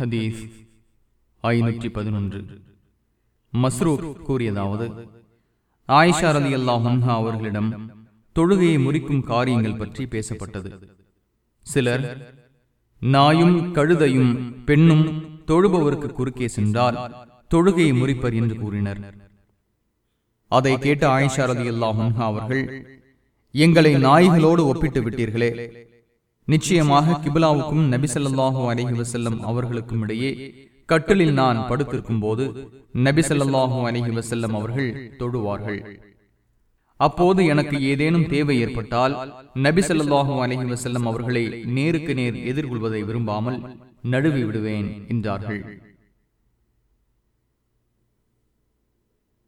ஹதீஸ் ஐநூற்றி பதினொன்று. மஸ்ரூப் கூறியதாவது ஆயிஷா ரலி அல்லாஹா அவர்களிடம் தொழுகையை முறிக்கும் காரியங்கள் பற்றி பேசப்பட்டது. சிலர் நாயும் கழுதையும் பெண்ணும் தொழுபவருக்கு குறுக்கே சென்றால் தொழுகையை முறிப்பர் என்று கூறினர். அதை கேட்ட ஆயிஷா ரலி அல்லாஹா அவர்கள் எங்களை நாய்களோடு ஒப்பிட்டு விட்டீர்களே நிச்சயமாக கிபிலாவுக்கும் நபிசல்லாஹூ அலஹி வசல்லம் அவர்களுக்கும் இடையே கட்டிலில் நான் படுத்திருக்கும் போது நபிசல்லாஹூ அலஹி வசல்லம் அவர்கள் தொழுவார்கள் அப்போது எனக்கு ஏதேனும் தேவை ஏற்பட்டால் நபிசல்லாஹூ அலஹி வசல்லம் அவர்களை நேருக்கு நேர் எதிர்கொள்வதை விரும்பாமல் நழுவி விடுவேன் என்றார்கள்.